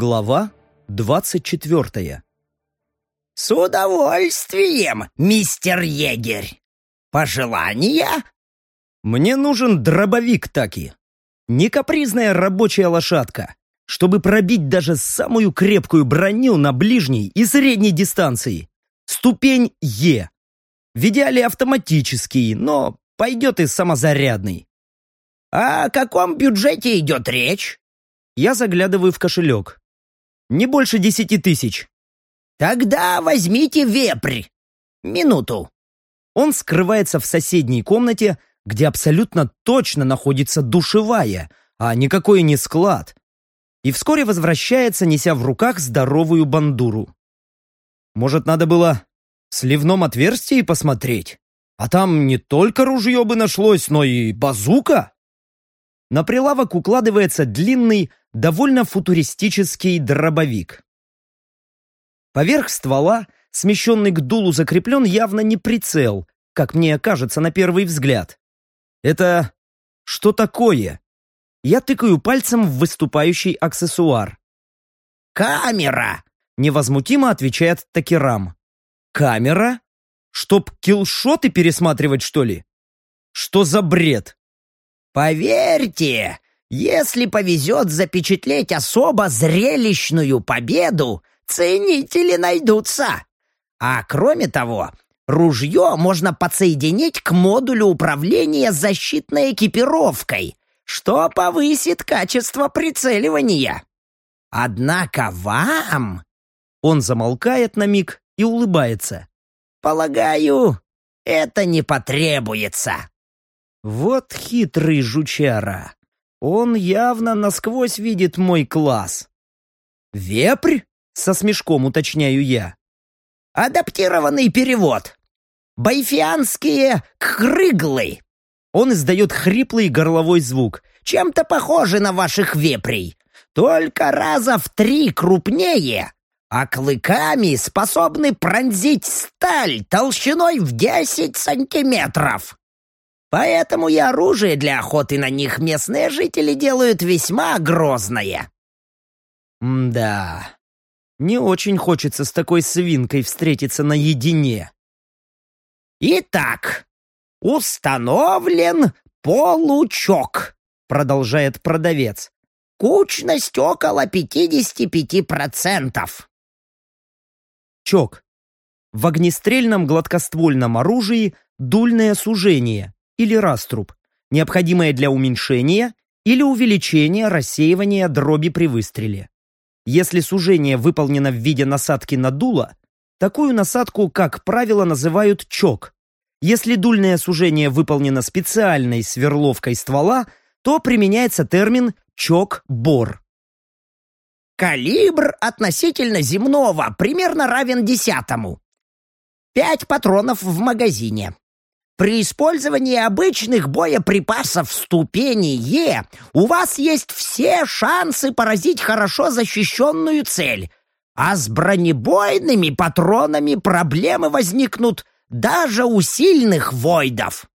Глава двадцать четвертая. «С удовольствием, мистер егерь! Пожелания?» «Мне нужен дробовик таки. Не капризная рабочая лошадка, чтобы пробить даже самую крепкую броню на ближней и средней дистанции. Ступень Е. В идеале автоматический, но пойдет и самозарядный. «О каком бюджете идет речь?» Я заглядываю в кошелек. Не больше десяти тысяч. «Тогда возьмите вепрь. Минуту». Он скрывается в соседней комнате, где абсолютно точно находится душевая, а никакой не склад. И вскоре возвращается, неся в руках здоровую бандуру. Может, надо было в сливном отверстии посмотреть? А там не только ружье бы нашлось, но и базука? На прилавок укладывается длинный, довольно футуристический дробовик. Поверх ствола, смещенный к дулу, закреплен явно не прицел, как мне кажется на первый взгляд. Это что такое? Я тыкаю пальцем в выступающий аксессуар. «Камера!» — невозмутимо отвечает Такерам. «Камера? Чтоб киллшоты пересматривать, что ли? Что за бред?» Поверьте, если повезет запечатлеть особо зрелищную победу, ценители найдутся. А кроме того, ружье можно подсоединить к модулю управления защитной экипировкой, что повысит качество прицеливания. Однако вам... Он замолкает на миг и улыбается. Полагаю, это не потребуется. Вот хитрый жучара. Он явно насквозь видит мой класс. «Вепрь?» — со смешком уточняю я. «Адаптированный перевод. Байфианские крыглы». Он издает хриплый горловой звук. «Чем-то похожи на ваших вепрей, только раза в три крупнее, а клыками способны пронзить сталь толщиной в десять сантиметров. Поэтому и оружие для охоты на них местные жители делают весьма грозное. да, не очень хочется с такой свинкой встретиться наедине. Итак, установлен получок, продолжает продавец. Кучность около 55%. Чок. В огнестрельном гладкоствольном оружии дульное сужение, или раструб, необходимое для уменьшения или увеличения рассеивания дроби при выстреле. Если сужение выполнено в виде насадки на дуло, такую насадку, как правило, называют чок. Если дульное сужение выполнено специальной сверловкой ствола, то применяется термин чок-бор. Калибр относительно земного примерно равен десятому. Пять патронов в магазине. При использовании обычных боеприпасов ступени Е у вас есть все шансы поразить хорошо защищенную цель, а с бронебойными патронами проблемы возникнут даже у сильных войдов.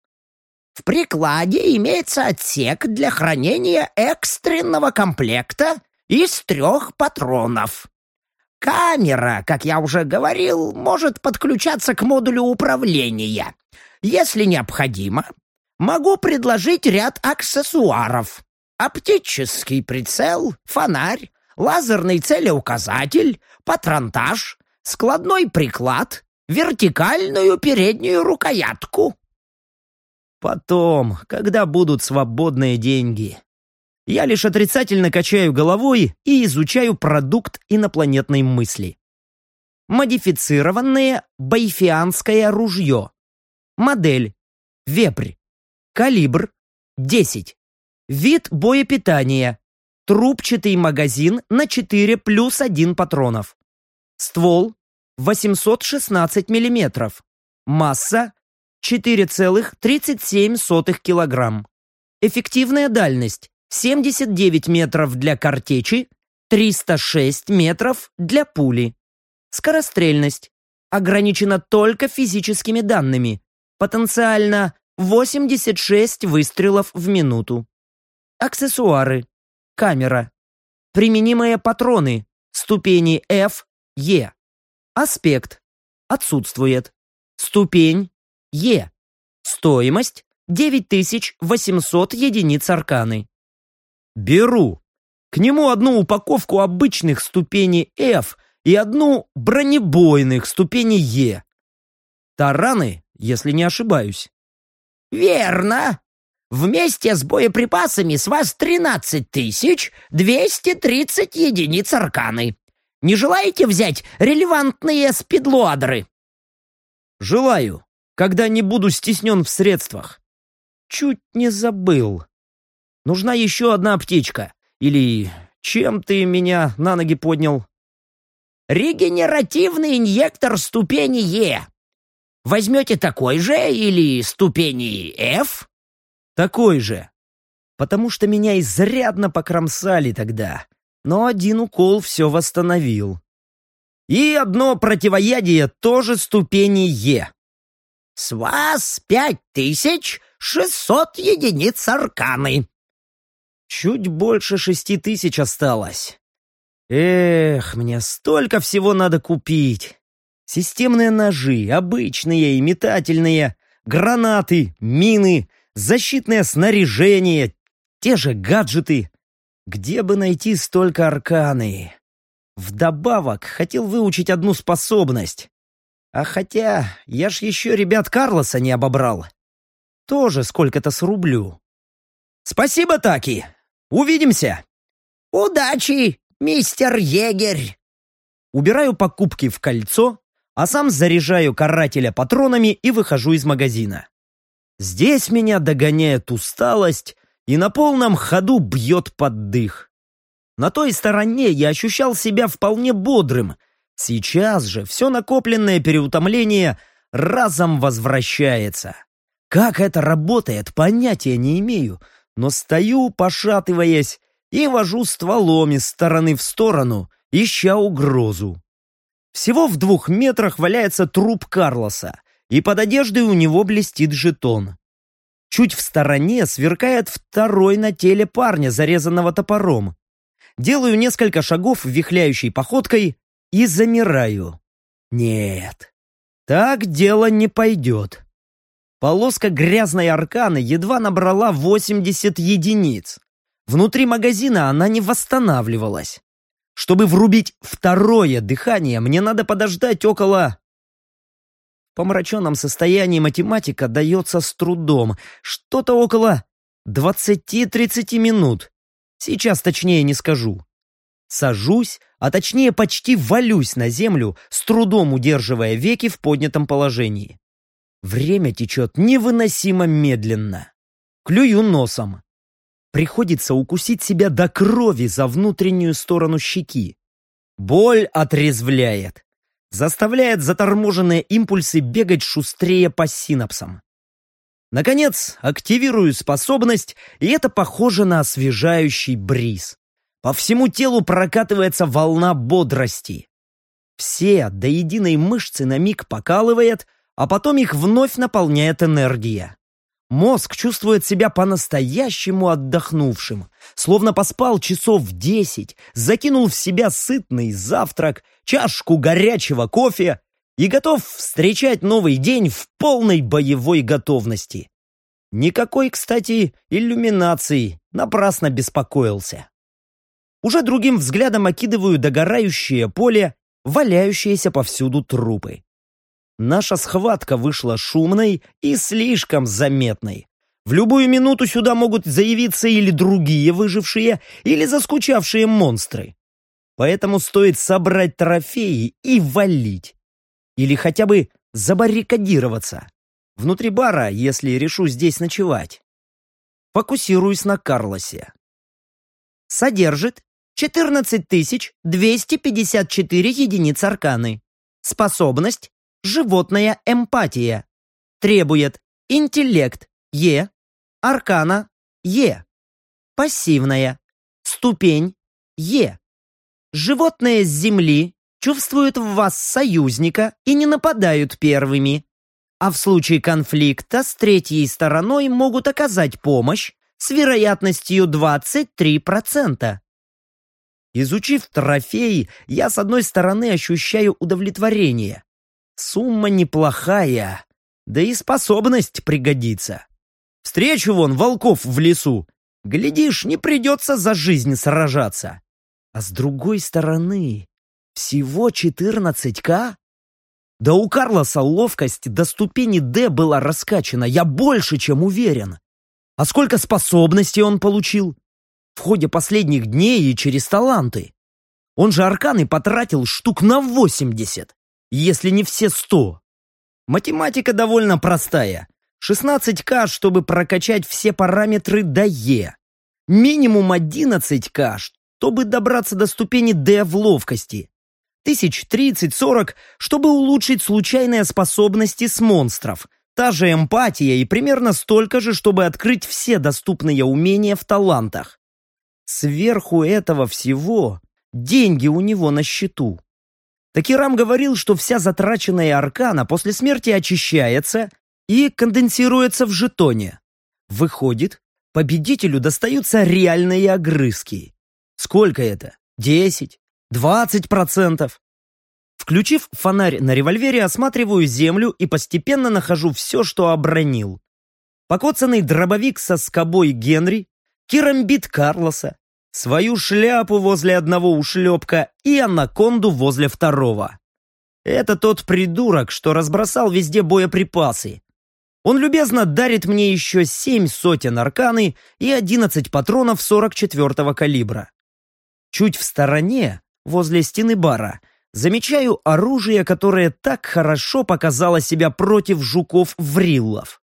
В прикладе имеется отсек для хранения экстренного комплекта из трех патронов. Камера, как я уже говорил, может подключаться к модулю управления. Если необходимо, могу предложить ряд аксессуаров. Оптический прицел, фонарь, лазерный целеуказатель, патронтаж, складной приклад, вертикальную переднюю рукоятку. Потом, когда будут свободные деньги. Я лишь отрицательно качаю головой и изучаю продукт инопланетной мысли. Модифицированное байфианское ружье. Модель. Вепрь. Калибр. 10. Вид боепитания. Трубчатый магазин на 4 плюс 1 патронов. Ствол. 816 мм. Масса. 4,37 кг. Эффективная дальность. 79 метров для картечи, 306 метров для пули. Скорострельность ограничена только физическими данными, Потенциально 86 выстрелов в минуту. Аксессуары. Камера. Применимые патроны. Ступени F, Е. Аспект. Отсутствует. Ступень Е. Стоимость 9800 единиц арканы. Беру. К нему одну упаковку обычных ступеней F и одну бронебойных ступеней Е. Тараны, если не ошибаюсь. «Верно. Вместе с боеприпасами с вас 13 тысяч 230 единиц арканы. Не желаете взять релевантные спидлуадры?» «Желаю, когда не буду стеснен в средствах. Чуть не забыл. Нужна еще одна аптечка. Или чем ты меня на ноги поднял?» «Регенеративный инъектор ступени Е. Возьмете такой же или ступени F?» «Такой же. Потому что меня изрядно покромсали тогда, но один укол все восстановил. И одно противоядие тоже ступени Е. «С вас пять тысяч шестьсот единиц арканы». Чуть больше шести тысяч осталось. Эх, мне столько всего надо купить. Системные ножи, обычные и метательные, гранаты, мины, защитное снаряжение, те же гаджеты. Где бы найти столько арканы? Вдобавок, хотел выучить одну способность. А хотя, я ж еще ребят Карлоса не обобрал. Тоже сколько-то срублю. Спасибо, Таки. Увидимся. Удачи, мистер егерь. Убираю покупки в кольцо, а сам заряжаю карателя патронами и выхожу из магазина. Здесь меня догоняет усталость и на полном ходу бьет под дых. На той стороне я ощущал себя вполне бодрым. Сейчас же все накопленное переутомление разом возвращается. Как это работает, понятия не имею, но стою, пошатываясь, и вожу стволом из стороны в сторону, ища угрозу. Всего в двух метрах валяется труп Карлоса, и под одеждой у него блестит жетон. Чуть в стороне сверкает второй на теле парня, зарезанного топором. Делаю несколько шагов вихляющей походкой и замираю. Нет, так дело не пойдет. Полоска грязной арканы едва набрала 80 единиц. Внутри магазина она не восстанавливалась. Чтобы врубить второе дыхание, мне надо подождать около... В помраченном состоянии математика дается с трудом. Что-то около 20-30 минут. Сейчас точнее не скажу. Сажусь, а точнее почти валюсь на землю, с трудом удерживая веки в поднятом положении. Время течет невыносимо медленно. Клюю носом. Приходится укусить себя до крови за внутреннюю сторону щеки. Боль отрезвляет. Заставляет заторможенные импульсы бегать шустрее по синапсам. Наконец, активирую способность, и это похоже на освежающий бриз. По всему телу прокатывается волна бодрости. Все до единой мышцы на миг покалывает, а потом их вновь наполняет энергия. Мозг чувствует себя по-настоящему отдохнувшим, словно поспал часов десять, закинул в себя сытный завтрак, чашку горячего кофе и готов встречать новый день в полной боевой готовности. Никакой, кстати, иллюминации, напрасно беспокоился. Уже другим взглядом окидываю догорающее поле, валяющиеся повсюду трупы. Наша схватка вышла шумной и слишком заметной. В любую минуту сюда могут заявиться или другие выжившие, или заскучавшие монстры. Поэтому стоит собрать трофеи и валить. Или хотя бы забаррикадироваться. Внутри бара, если решу здесь ночевать. Фокусируюсь на Карлосе. Содержит 14 254 единиц арканы. Способность Животная эмпатия. Требует интеллект Е, аркана Е. Пассивная. Ступень Е. Животные с земли чувствуют в вас союзника и не нападают первыми. А в случае конфликта с третьей стороной могут оказать помощь с вероятностью 23%. Изучив трофей, я с одной стороны ощущаю удовлетворение. Сумма неплохая, да и способность пригодится. Встречу вон волков в лесу. Глядишь, не придется за жизнь сражаться. А с другой стороны, всего 14к? Да у Карлоса ловкость до ступени Д была раскачана, я больше чем уверен. А сколько способностей он получил? В ходе последних дней и через таланты. Он же арканы потратил штук на 80, если не все 100. Математика довольно простая. 16К, чтобы прокачать все параметры до Е. Минимум 11К, чтобы добраться до ступени D в ловкости. Тысяч 30-40, чтобы улучшить случайные способности с монстров. Та же эмпатия и примерно столько же, чтобы открыть все доступные умения в талантах. Сверху этого всего деньги у него на счету. Такирам говорил, что вся затраченная аркана после смерти очищается и конденсируется в жетоне. Выходит, победителю достаются реальные огрызки. Сколько это? Десять? Двадцать процентов? Включив фонарь на револьвере, осматриваю землю и постепенно нахожу все, что обронил. Покоцанный дробовик со скобой Генри, керамбит Карлоса, свою шляпу возле одного ушлепка и анаконду возле второго. Это тот придурок, что разбросал везде боеприпасы. Он любезно дарит мне еще семь сотен арканы и одиннадцать патронов 44-го калибра. Чуть в стороне, возле стены бара, замечаю оружие, которое так хорошо показало себя против жуков-вриллов.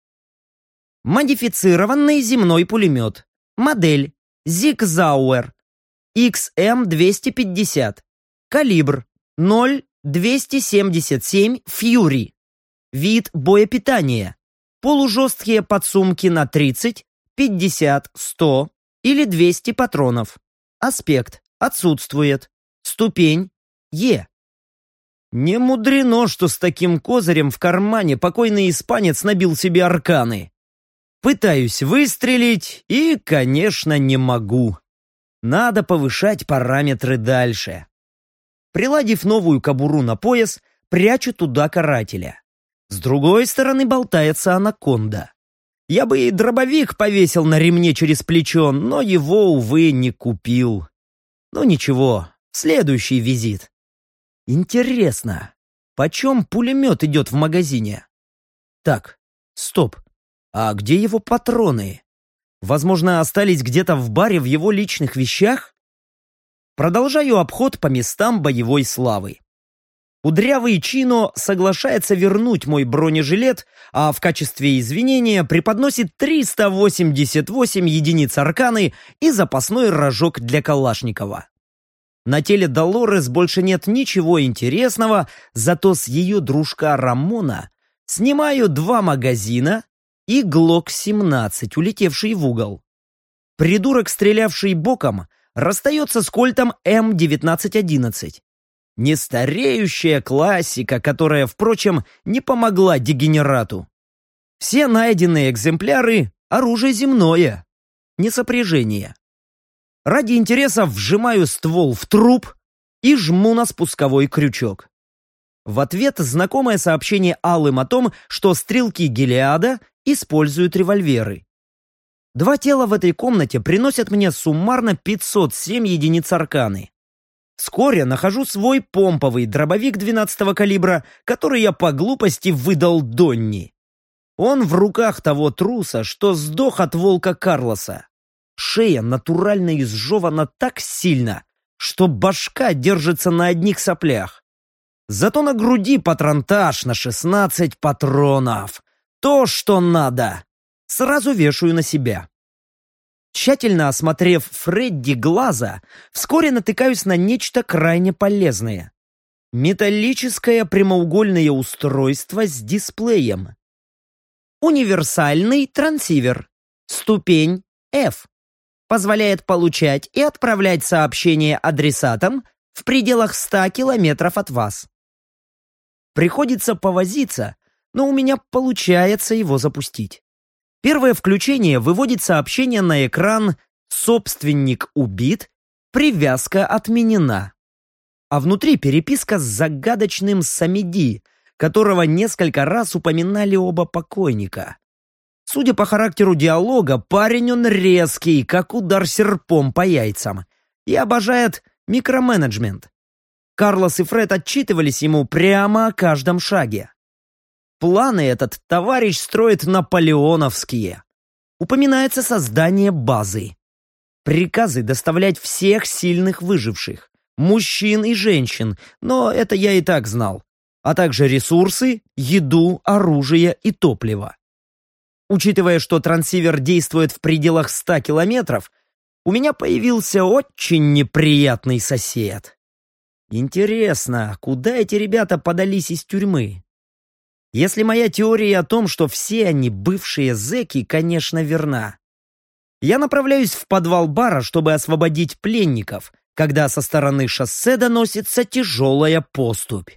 Модифицированный земной пулемет. Модель Зигзауэр. XM250. Калибр 0,277 Фьюри. Вид боепитания. Полужесткие подсумки на 30, 50, 100 или 200 патронов. Аспект отсутствует. Ступень Е. Не мудрено, что с таким козырем в кармане покойный испанец набил себе арканы. Пытаюсь выстрелить и, конечно, не могу. Надо повышать параметры дальше. Приладив новую кобуру на пояс, прячу туда карателя. С другой стороны болтается анаконда. Я бы и дробовик повесил на ремне через плечо, но его, увы, не купил. Ну ничего, следующий визит. Интересно, почем пулемет идет в магазине? Так, стоп. А где его патроны? Возможно, остались где-то в баре в его личных вещах? Продолжаю обход по местам боевой славы. Удрявый Чино соглашается вернуть мой бронежилет, а в качестве извинения преподносит 388 единиц арканы и запасной рожок для Калашникова. На теле Долорес больше нет ничего интересного, зато с ее дружка Рамона снимаю два магазина, и ГЛОК-17, улетевший в угол. Придурок, стрелявший боком, расстается с кольтом М1911. Нестареющая классика, которая, впрочем, не помогла дегенерату. Все найденные экземпляры — оружие земное, не сопряжение. Ради интереса вжимаю ствол в труп и жму на спусковой крючок. В ответ знакомое сообщение Алым о том, что стрелки Гелиада используют револьверы. Два тела в этой комнате приносят мне суммарно 507 единиц арканы. Вскоре нахожу свой помповый дробовик 12 калибра, который я по глупости выдал Донни. Он в руках того труса, что сдох от волка Карлоса. Шея натурально изжевана так сильно, что башка держится на одних соплях. Зато на груди патронтаж на 16 патронов. То, что надо. Сразу вешаю на себя. Тщательно осмотрев Фредди глаза, вскоре натыкаюсь на нечто крайне полезное. Металлическое прямоугольное устройство с дисплеем. Универсальный трансивер. Ступень F. Позволяет получать и отправлять сообщения адресатам в пределах 100 километров от вас. Приходится повозиться, но у меня получается его запустить. Первое включение выводит сообщение на экран «Собственник убит» привязка отменена. А внутри переписка с загадочным Самиди, которого несколько раз упоминали оба покойника. Судя по характеру диалога, парень он резкий, как удар серпом по яйцам, и обожает микроменеджмент. Карлос и Фред отчитывались ему прямо о каждом шаге. Планы этот товарищ строит наполеоновские. Упоминается создание базы. Приказы доставлять всех сильных выживших, мужчин и женщин, но это я и так знал, а также ресурсы, еду, оружие и топливо. Учитывая, что трансивер действует в пределах 100 километров, у меня появился очень неприятный сосед. Интересно, куда эти ребята подались из тюрьмы? Если моя теория о том, что все они бывшие зэки, конечно, верна. Я направляюсь в подвал бара, чтобы освободить пленников, когда со стороны шоссе доносится тяжелая поступь.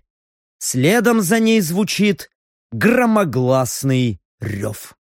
Следом за ней звучит громогласный рев.